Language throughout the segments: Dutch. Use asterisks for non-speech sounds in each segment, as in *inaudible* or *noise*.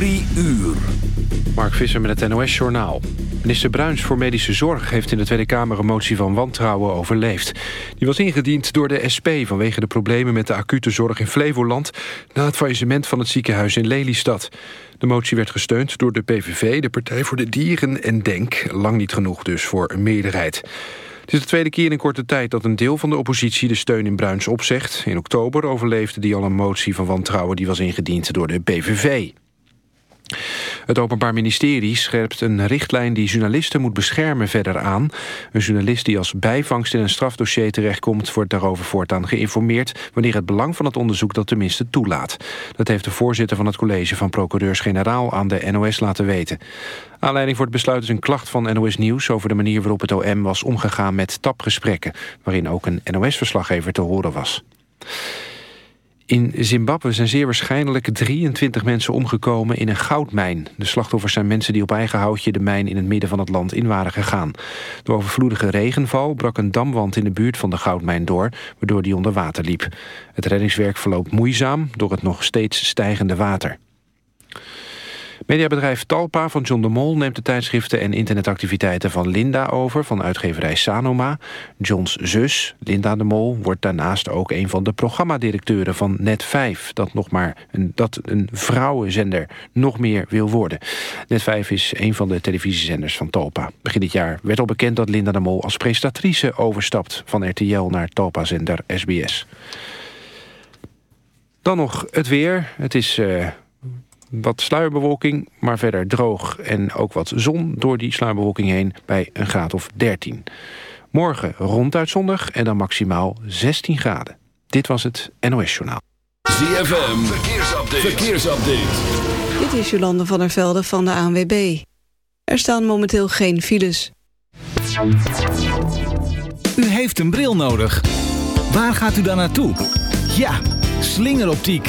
Drie uur. Mark Visser met het NOS-journaal. Minister Bruins voor Medische Zorg heeft in de Tweede Kamer een motie van wantrouwen overleefd. Die was ingediend door de SP vanwege de problemen met de acute zorg in Flevoland... na het faillissement van het ziekenhuis in Lelystad. De motie werd gesteund door de PVV, de Partij voor de Dieren en DENK. Lang niet genoeg dus voor een meerderheid. Het is de tweede keer in korte tijd dat een deel van de oppositie de steun in Bruins opzegt. In oktober overleefde die al een motie van wantrouwen die was ingediend door de PVV. Het Openbaar Ministerie scherpt een richtlijn die journalisten moet beschermen verder aan. Een journalist die als bijvangst in een strafdossier terechtkomt... wordt daarover voortaan geïnformeerd... wanneer het belang van het onderzoek dat tenminste toelaat. Dat heeft de voorzitter van het college van procureurs-generaal... aan de NOS laten weten. Aanleiding voor het besluit is een klacht van NOS Nieuws... over de manier waarop het OM was omgegaan met tapgesprekken... waarin ook een NOS-verslaggever te horen was. In Zimbabwe zijn zeer waarschijnlijk 23 mensen omgekomen in een goudmijn. De slachtoffers zijn mensen die op eigen houtje de mijn in het midden van het land in waren gegaan. Door overvloedige regenval brak een damwand in de buurt van de goudmijn door, waardoor die onder water liep. Het reddingswerk verloopt moeizaam door het nog steeds stijgende water. Mediabedrijf Talpa van John de Mol neemt de tijdschriften en internetactiviteiten van Linda over van uitgeverij Sanoma. Johns zus, Linda de Mol, wordt daarnaast ook een van de programmadirecteuren van Net5, dat, nog maar een, dat een vrouwenzender nog meer wil worden. Net5 is een van de televisiezenders van Talpa. Begin dit jaar werd al bekend dat Linda de Mol als presentatrice overstapt van RTL naar Talpa-zender SBS. Dan nog het weer. Het is... Uh, wat sluierbewolking, maar verder droog en ook wat zon door die sluierbewolking heen bij een graad of 13. Morgen ronduit zondag en dan maximaal 16 graden. Dit was het NOS Journaal. ZFM, verkeersupdate. verkeersupdate. Dit is Jolande van der Velde van de ANWB. Er staan momenteel geen files. U heeft een bril nodig. Waar gaat u dan naartoe? Ja, slingeroptiek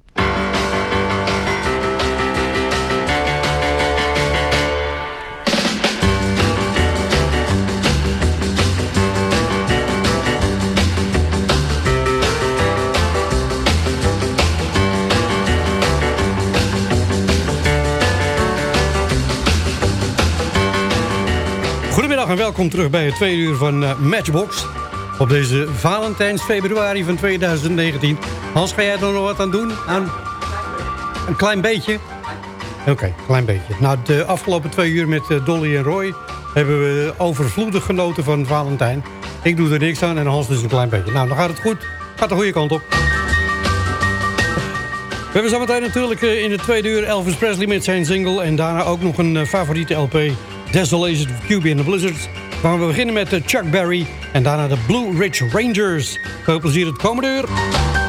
en welkom terug bij het tweede uur van uh, Matchbox. Op deze Valentijns februari van 2019. Hans, ga jij er nog wat aan doen? Aan een klein beetje? Oké, okay, klein beetje. Nou, de afgelopen twee uur met uh, Dolly en Roy... hebben we overvloedig genoten van Valentijn. Ik doe er niks aan en Hans dus een klein beetje. Nou, dan gaat het goed. Gaat de goede kant op. We hebben zometeen natuurlijk uh, in het tweede uur Elvis Presley met zijn single... en daarna ook nog een favoriete LP... Desolation of QB and the Blizzards. Maar we beginnen met de Chuck Berry en daarna de Blue Ridge Rangers. Veel plezier het komende uur.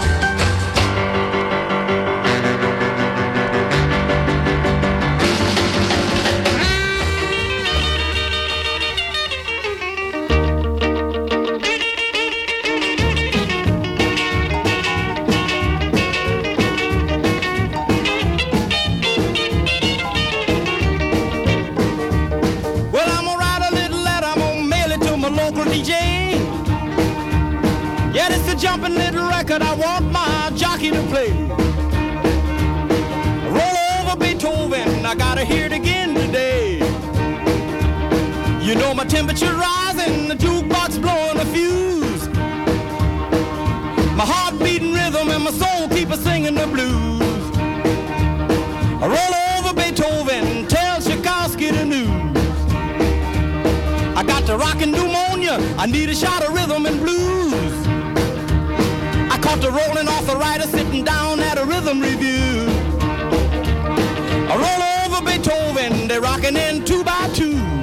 Temperature rising, the jukebox blowing a fuse. My heart beating rhythm and my soul keep a singing the blues. I roll over Beethoven, tell Tchaikovsky the news. I got the rockin' pneumonia, I need a shot of rhythm and blues. I caught the rolling arthritis sitting down at a rhythm review. I roll over Beethoven, they're rocking in two by two.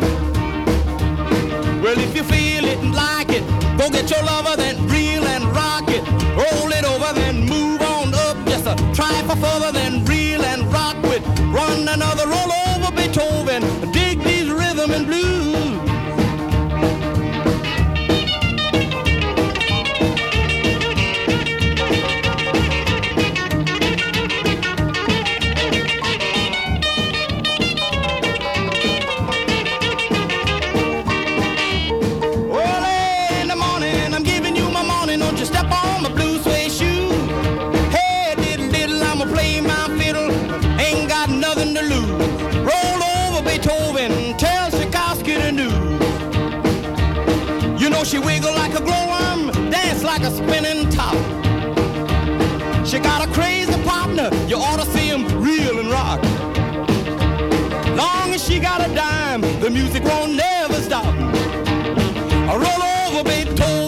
If you feel it and like it, go get your lover, then you ought to see him reel and rock. Long as she got a dime, the music won't never stop. I roll over Beethoven,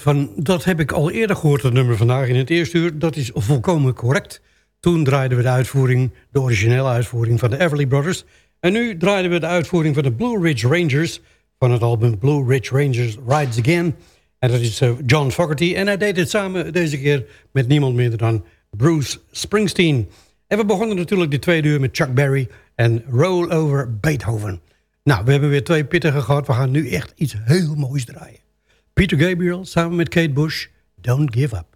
van, dat heb ik al eerder gehoord, het nummer vandaag in het eerste uur. Dat is volkomen correct. Toen draaiden we de uitvoering, de originele uitvoering van de Everly Brothers. En nu draaiden we de uitvoering van de Blue Ridge Rangers... van het album Blue Ridge Rangers Rides Again. En dat is uh, John Fogerty. En hij deed het samen deze keer met niemand minder dan Bruce Springsteen. En we begonnen natuurlijk de tweede uur met Chuck Berry en Roll Over Beethoven. Nou, we hebben weer twee pittige gehad. We gaan nu echt iets heel moois draaien. Peter Gabriel samen met Kate Bush, Don't Give Up.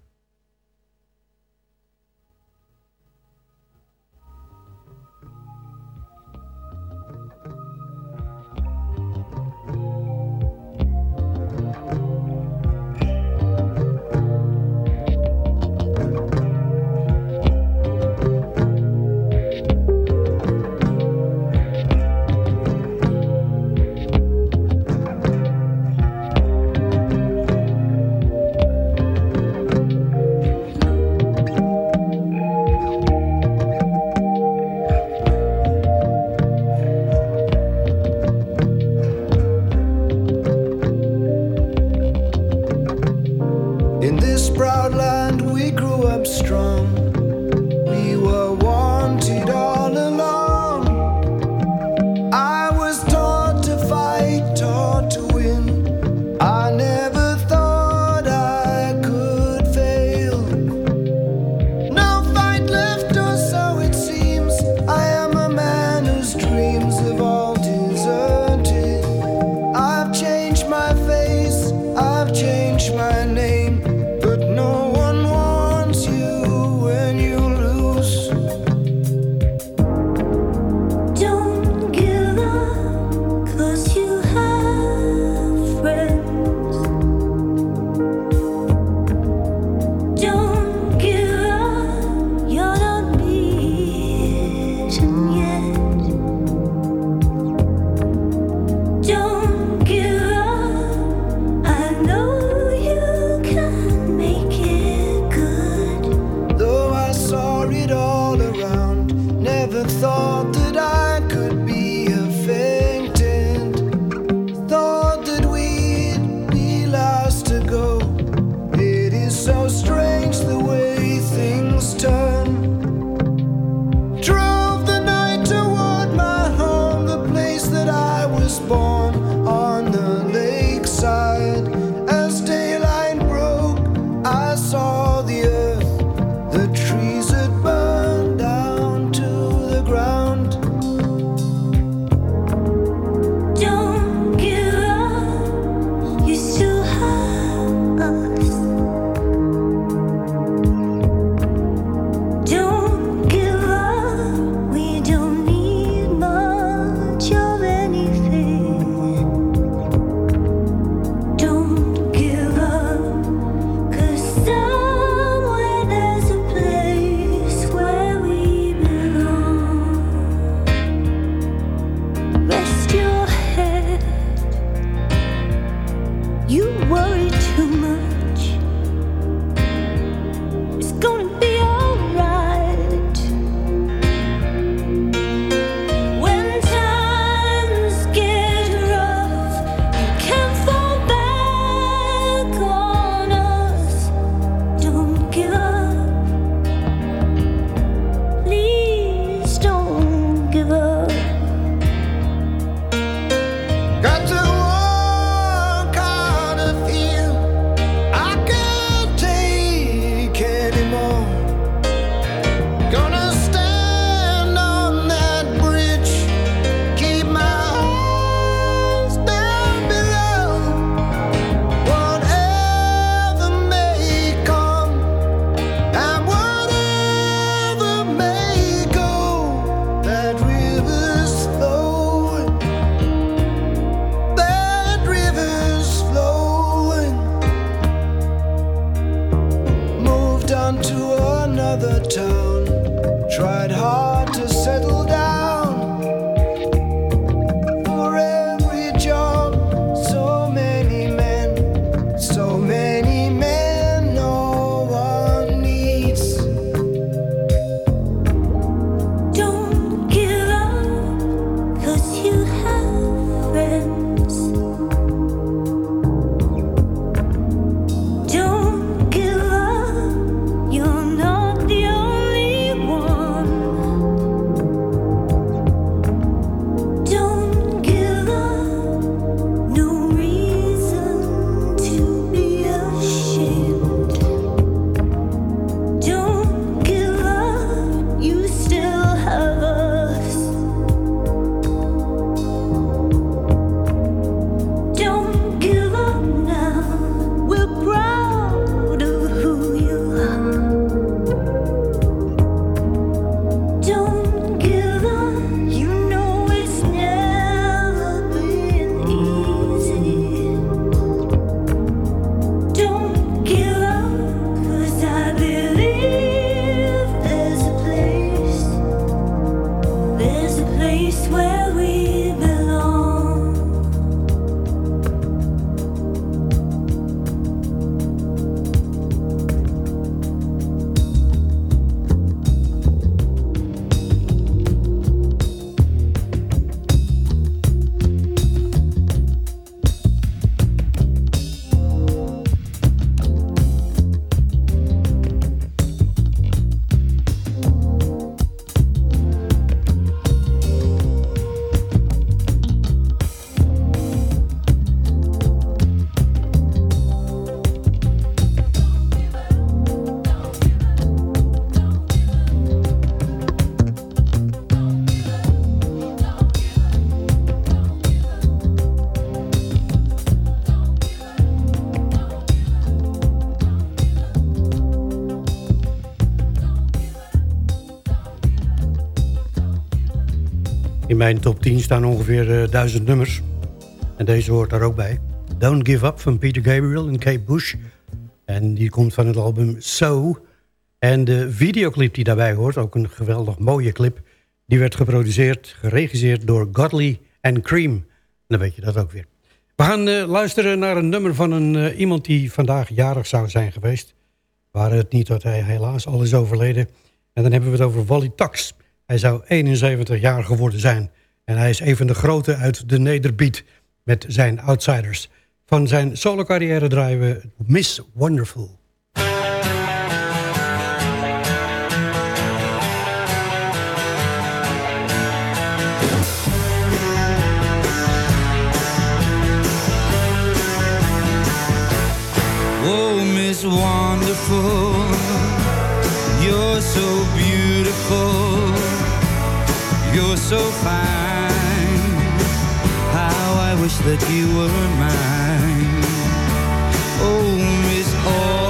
Mijn top 10 staan ongeveer uh, duizend nummers. En deze hoort daar ook bij. Don't Give Up van Peter Gabriel en Kate Bush. En die komt van het album So. En de videoclip die daarbij hoort, ook een geweldig mooie clip... die werd geproduceerd, geregisseerd door Godley en Cream. dan weet je dat ook weer. We gaan uh, luisteren naar een nummer van een, uh, iemand die vandaag jarig zou zijn geweest. Waar het niet dat hij helaas al is overleden. En dan hebben we het over Wally Tax. Hij zou 71 jaar geworden zijn. En hij is een van de grote uit de nederbeat met zijn Outsiders. Van zijn solo carrière draaien we Miss Wonderful. Oh, Miss Wonderful, you're so beautiful, you're so fine. How I wish that you were mine. Oh, Miss Awful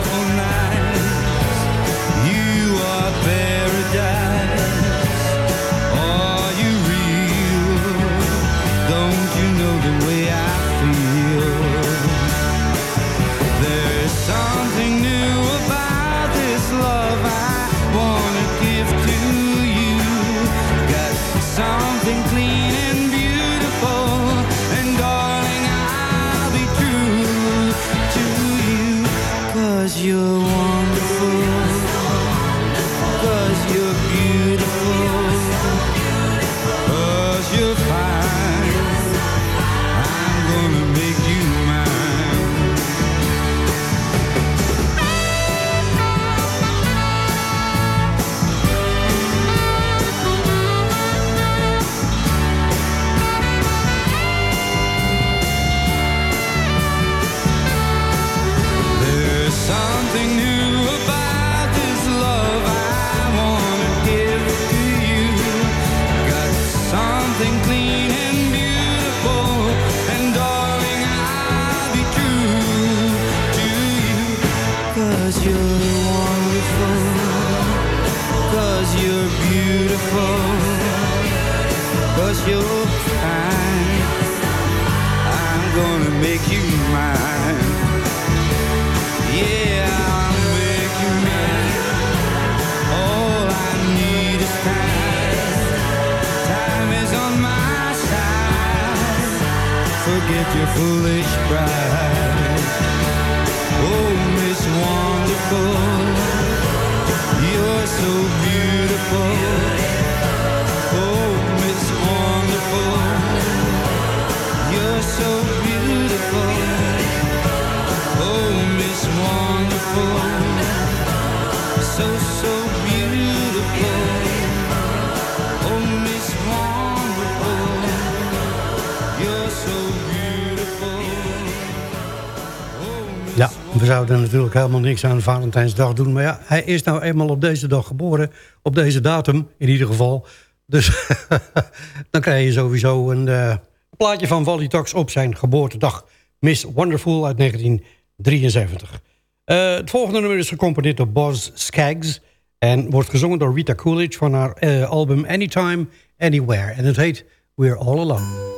zouden natuurlijk helemaal niks aan Valentijnsdag doen. Maar ja, hij is nou eenmaal op deze dag geboren. Op deze datum in ieder geval. Dus *laughs* dan krijg je sowieso een eh, plaatje van Wally Tax op zijn geboortedag. Miss Wonderful uit 1973. Eh, het volgende nummer is gecomponeerd door Boz Skaggs. En wordt gezongen door Rita Coolidge van haar eh, album Anytime, Anywhere. En het heet We're All Alone.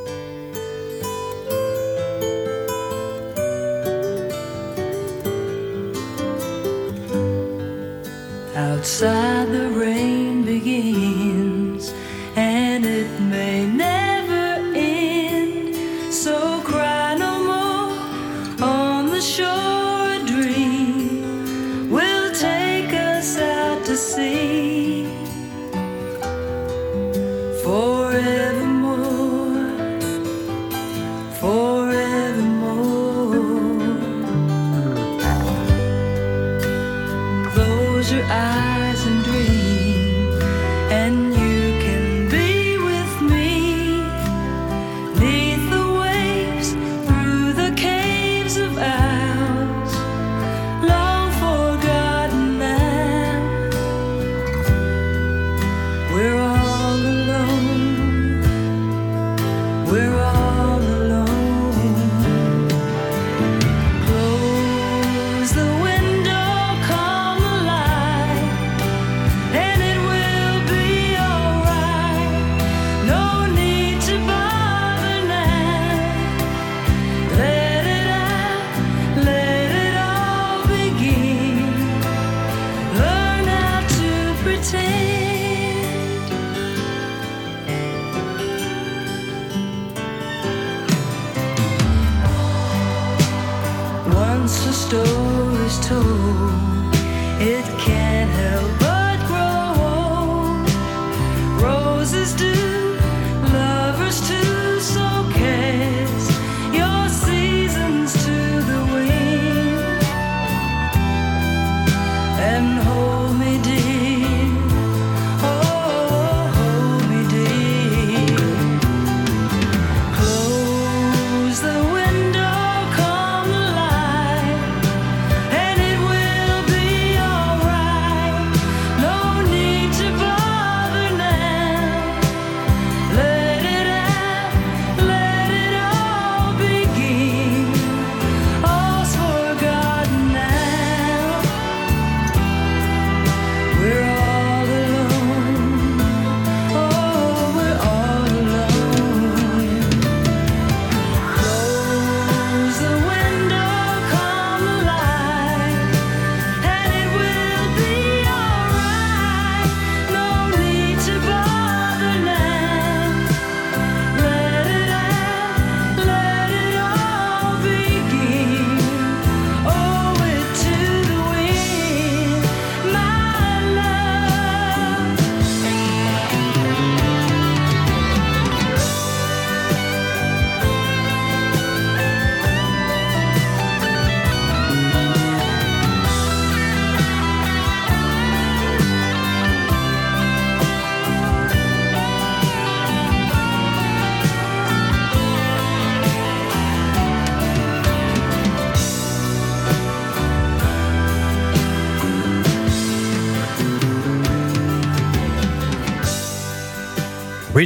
Outside the rain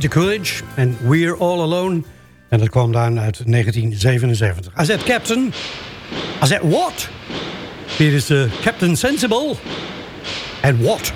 Peter Coolidge en We're All Alone. En dat kwam daar uit 1977. I said Captain. I said What? Hier is de Captain Sensible. En What?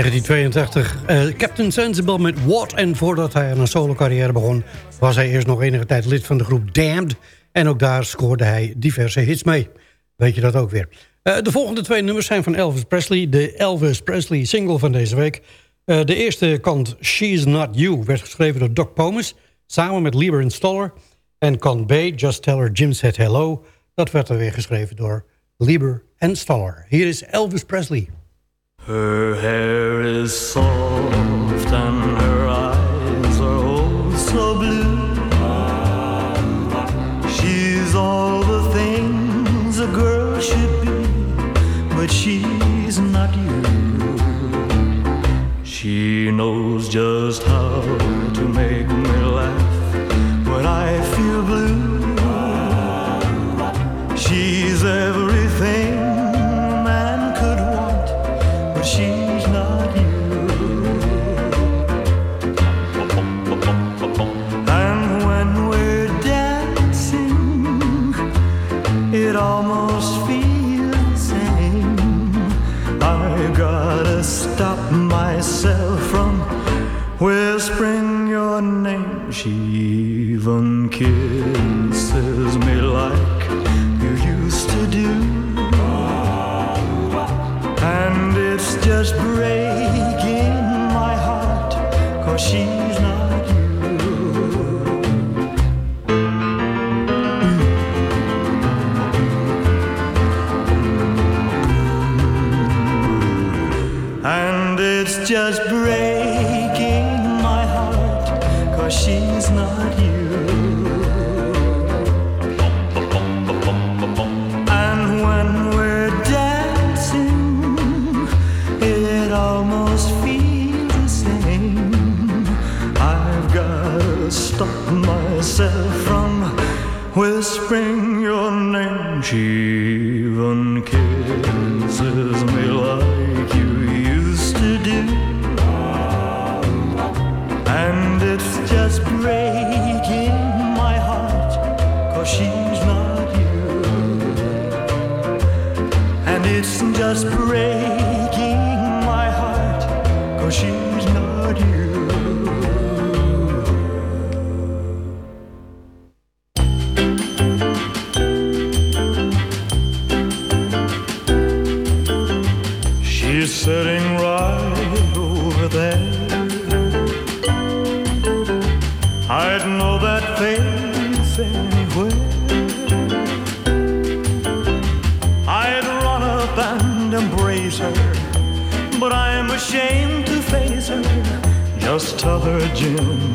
1982, eh, Captain Sensible met What. En voordat hij aan een solo carrière begon... was hij eerst nog enige tijd lid van de groep Damned. En ook daar scoorde hij diverse hits mee. Weet je dat ook weer. Eh, de volgende twee nummers zijn van Elvis Presley. De Elvis Presley single van deze week. Eh, de eerste kant She's Not You werd geschreven door Doc Pomus... samen met Lieber en Stoller. En kant B, Just Tell Her Jim Said Hello... dat werd er weer geschreven door Lieber en Stoller. Hier is Elvis Presley. Her hair is soft and her eyes are oh so blue. She's all the things a girl should be, but she's not you. She knows just how your name. She even kisses me like you used to do. And it's just breaking my heart, cause she's not you. And it's just she's Just tell her Jim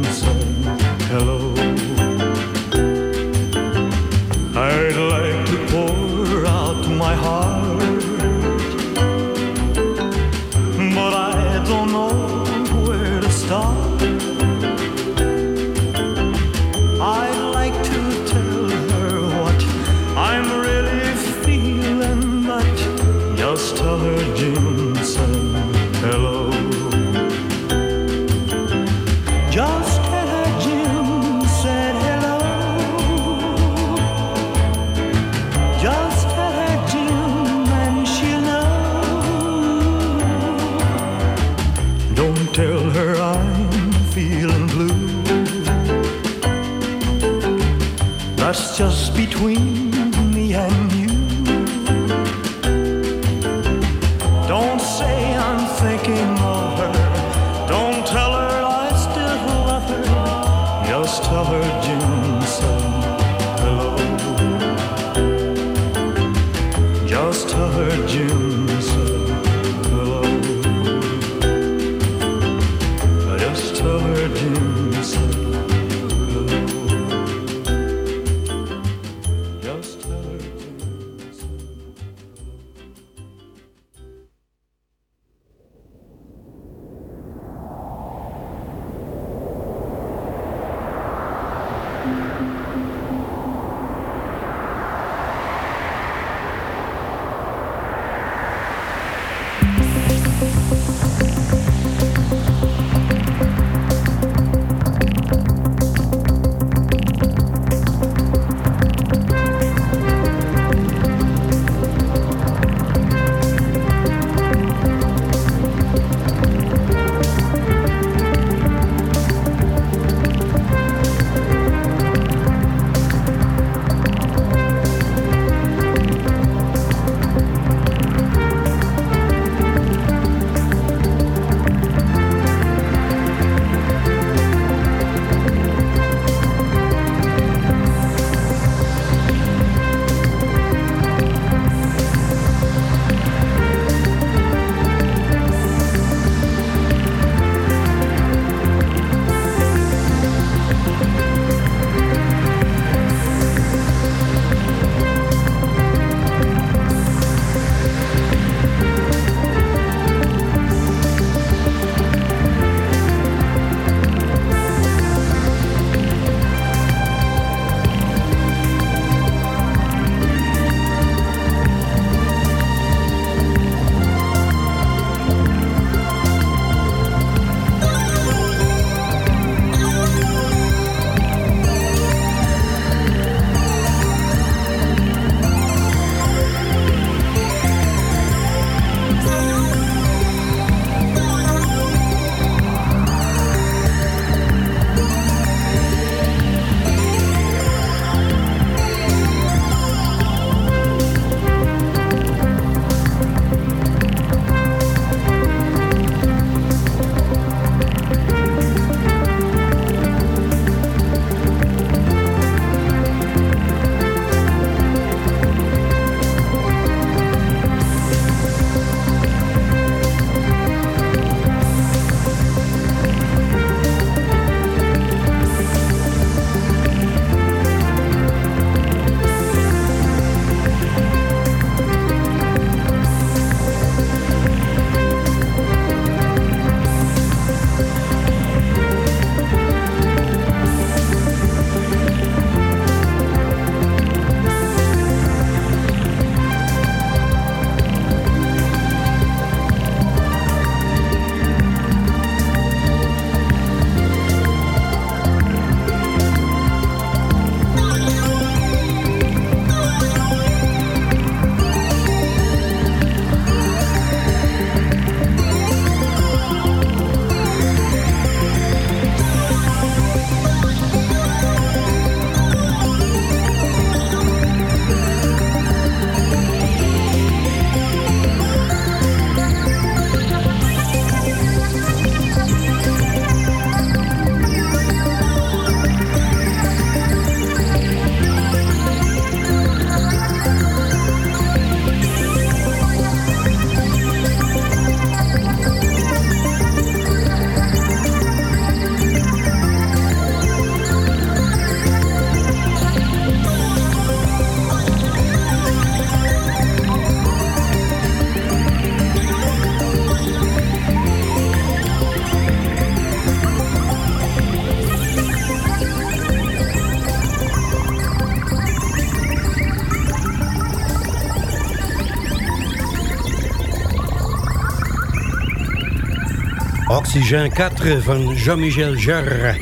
Oxygène 4 van Jean-Michel Jarre.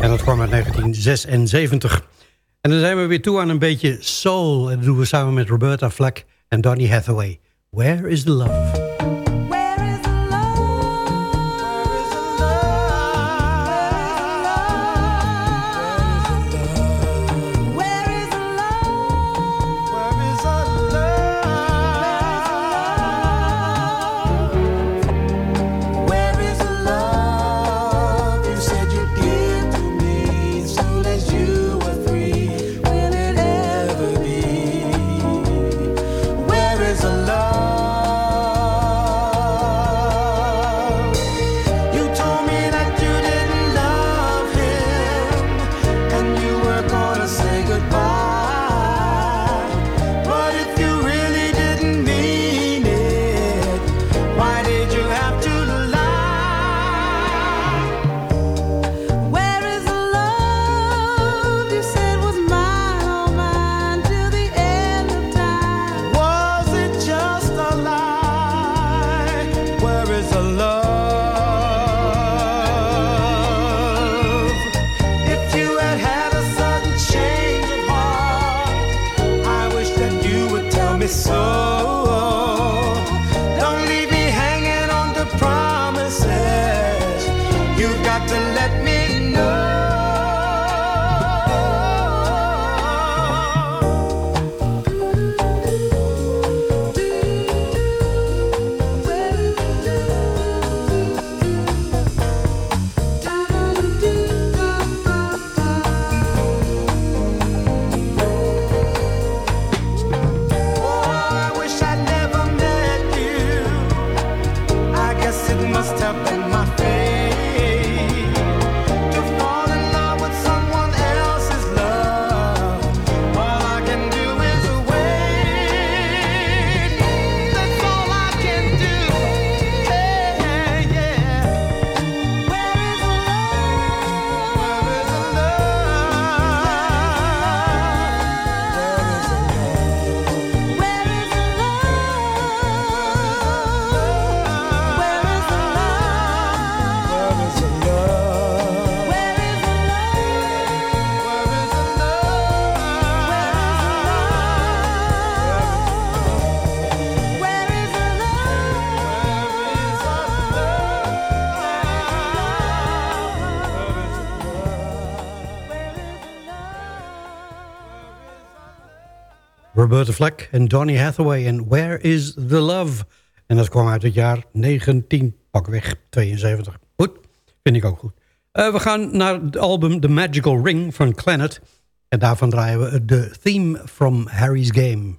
En dat kwam uit 1976. En dan zijn we weer toe aan een beetje soul. En dat doen we samen met Roberta Flack en Donny Hathaway. Where is the love? Roberta Flack en Donny Hathaway en Where is the Love? En dat kwam uit het jaar 19, pakweg 72. Goed, vind ik ook goed. Eh, we gaan naar het album The Magical Ring van Clannad. En daarvan draaien we de theme from Harry's Game.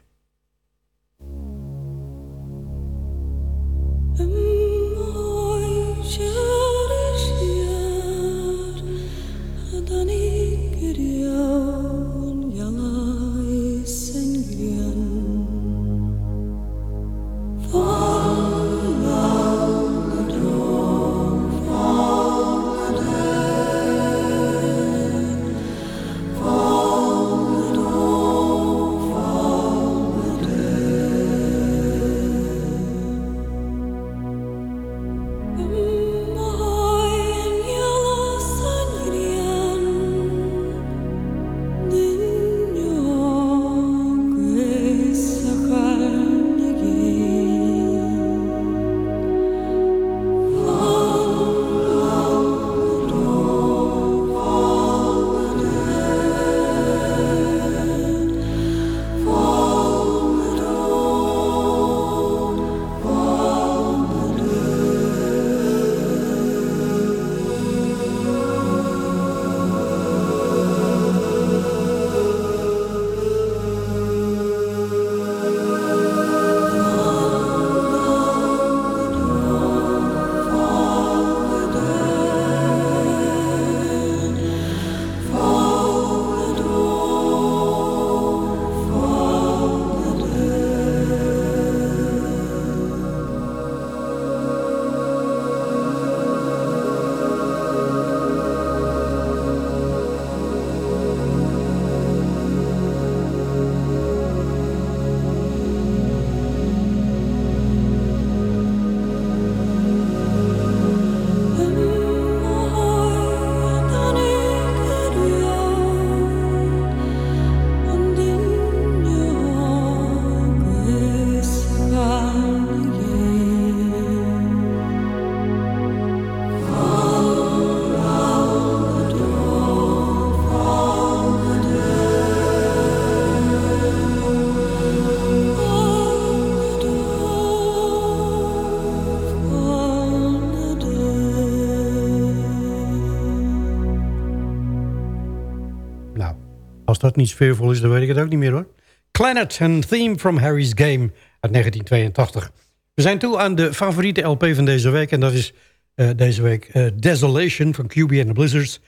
Dat niet sfeervol is, dan weet ik het ook niet meer hoor. Planet, een theme from Harry's Game uit 1982. We zijn toe aan de favoriete LP van deze week. En dat is eh, deze week eh, Desolation van QB and the Blizzards.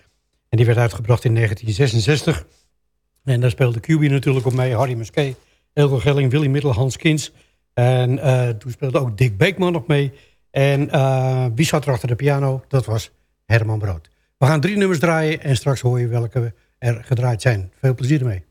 En die werd uitgebracht in 1966. En daar speelde QB natuurlijk op mee. Harry Musquet, Elko Gelling, Willy Middel, Hans Kins. En eh, toen speelde ook Dick Beekman nog mee. En wie zat er achter de piano? Dat was Herman Brood. We gaan drie nummers draaien en straks hoor je welke er gedraaid zijn. Veel plezier ermee.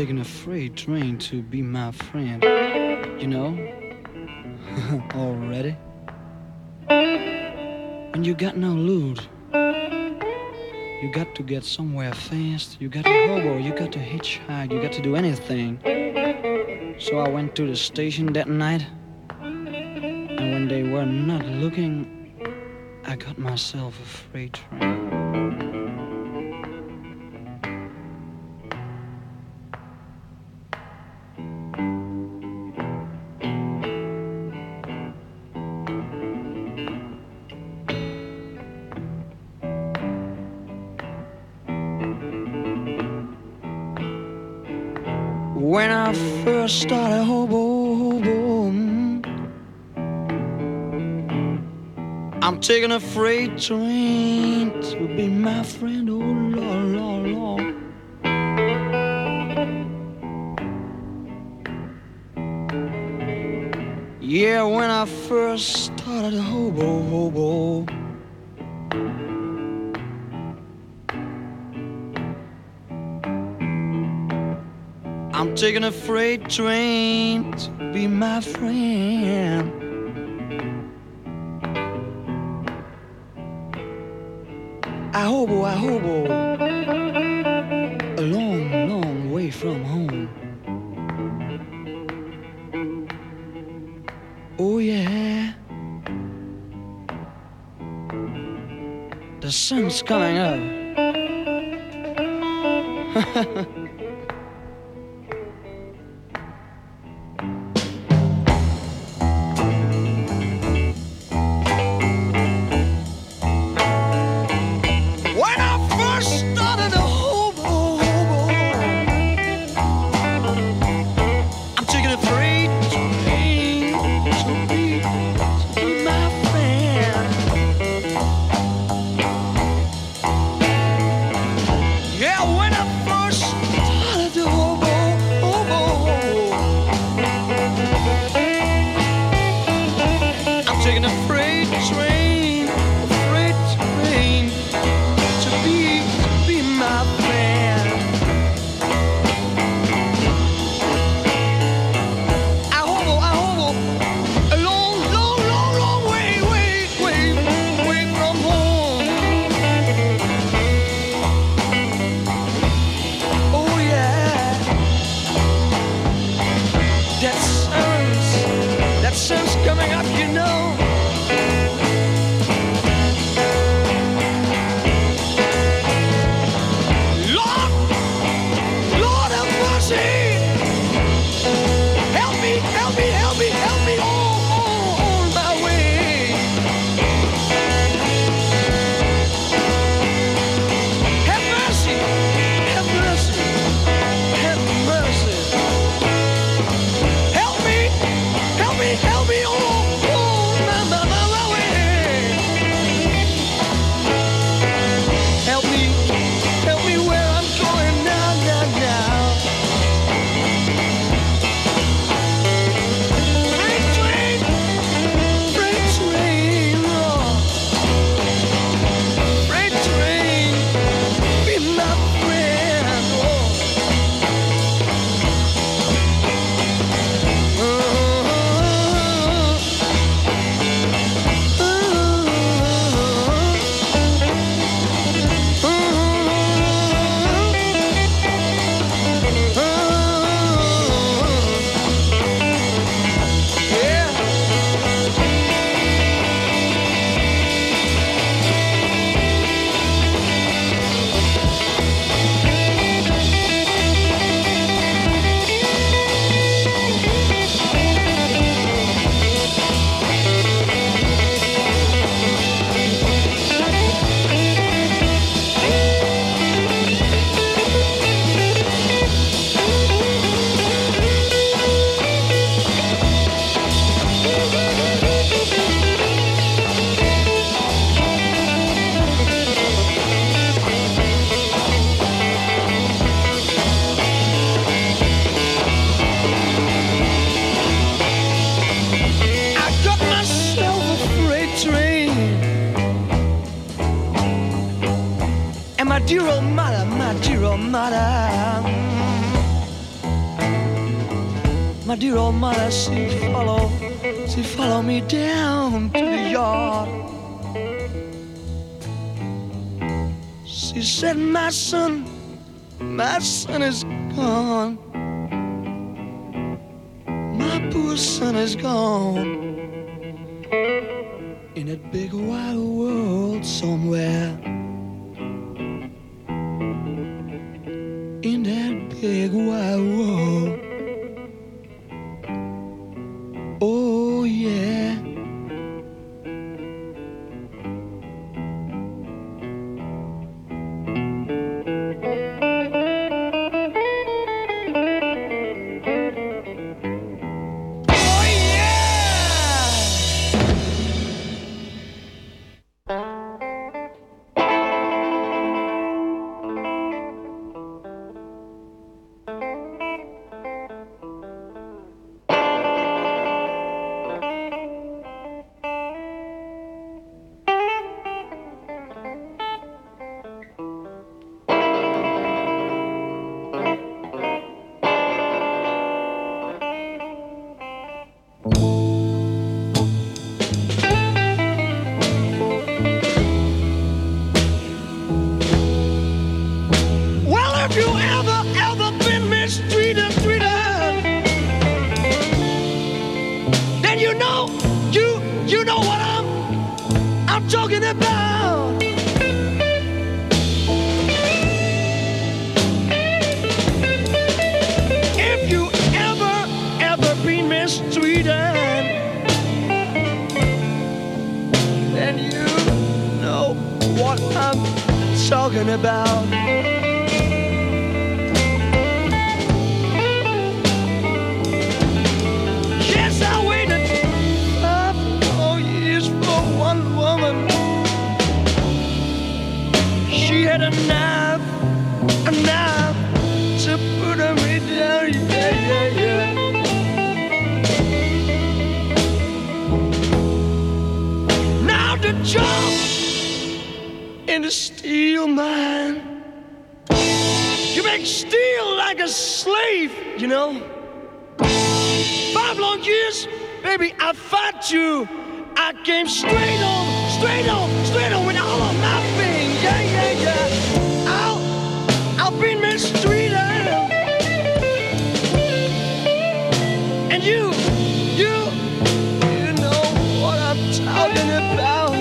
Taking a freight train to be my friend. You know? *laughs* Already? When you got no loot, you got to get somewhere fast. You got to hobo, you got to hitchhike, you got to do anything. So I went to the station that night, and when they were not looking, I got myself a freight train. Taking a freight train to be my friend. Oh Lord, Lord, Lord. Yeah, when I first started hobo, hobo. I'm taking a freight train to be my friend. Hobo, I hobo, a long, long way from home. Oh yeah, the sun's coming up. *laughs* is gone. In that big wide world somewhere. In that big wide world. enough, enough to put me down. Yeah, yeah, yeah. Now to jump in a steel mine. You make steel like a slave, you know. Five long years, baby, I fought you. I came straight on, straight on, straight on. And you, you, you know what I'm talking about.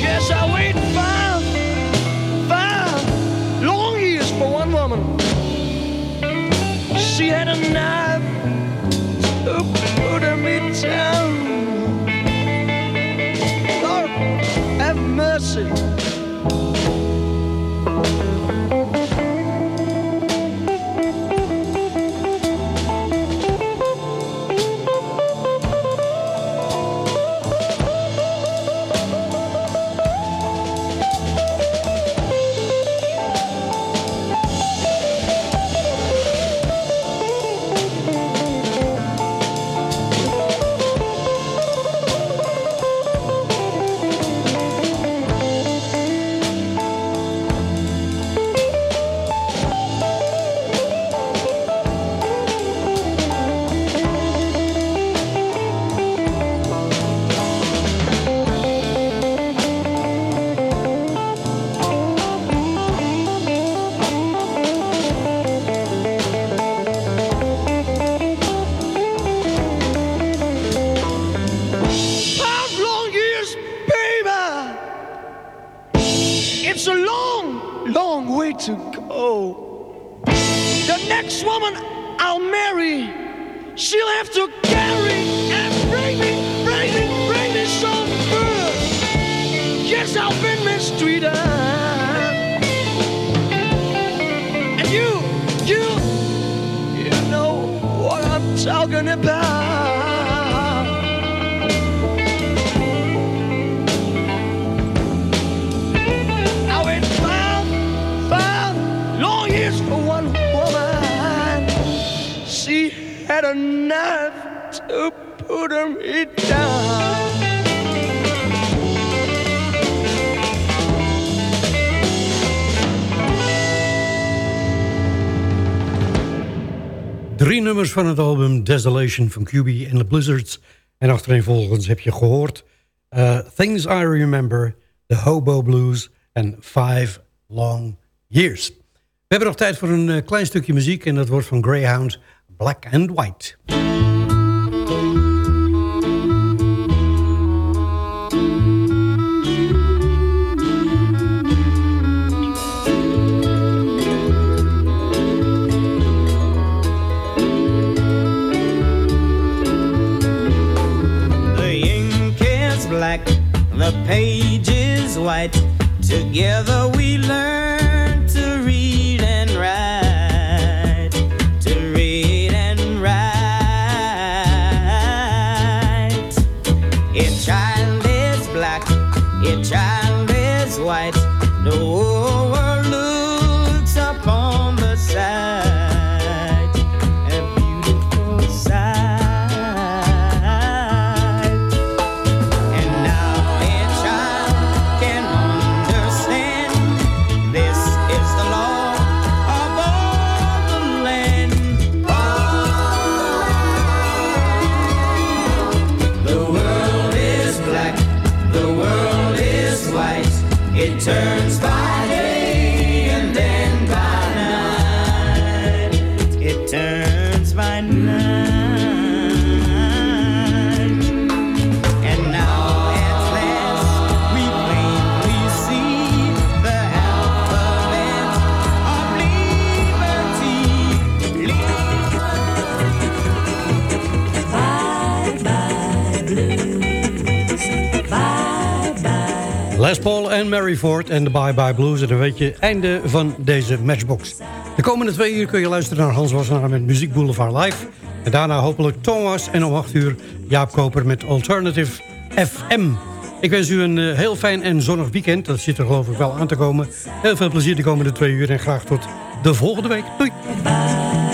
Yes, I waited five, five long years for one woman. She had a knife to put me down. Van het album Desolation van QB and the Blizzards. En achtereenvolgens heb je gehoord... eh, Things I Remember, The Hobo Blues en Five Long Years. We hebben nog tijd voor een eh, klein stukje muziek... en dat wordt van Greyhound, Black and White. The page is white. Together we learn to read and write. To read and write. A child is black, a child is white. The Paul en Mary Ford en de Bye Bye Blues. En dan weet je, einde van deze Matchbox. De komende twee uur kun je luisteren naar Hans Wassenaar met Muziek Boulevard Live. En daarna hopelijk Thomas en om 8 uur Jaap Koper met Alternative FM. Ik wens u een eh, heel fijn en zonnig weekend. Dat zit er geloof ik wel aan te komen. Heel veel plezier de komende twee uur en graag tot de volgende week. Doei!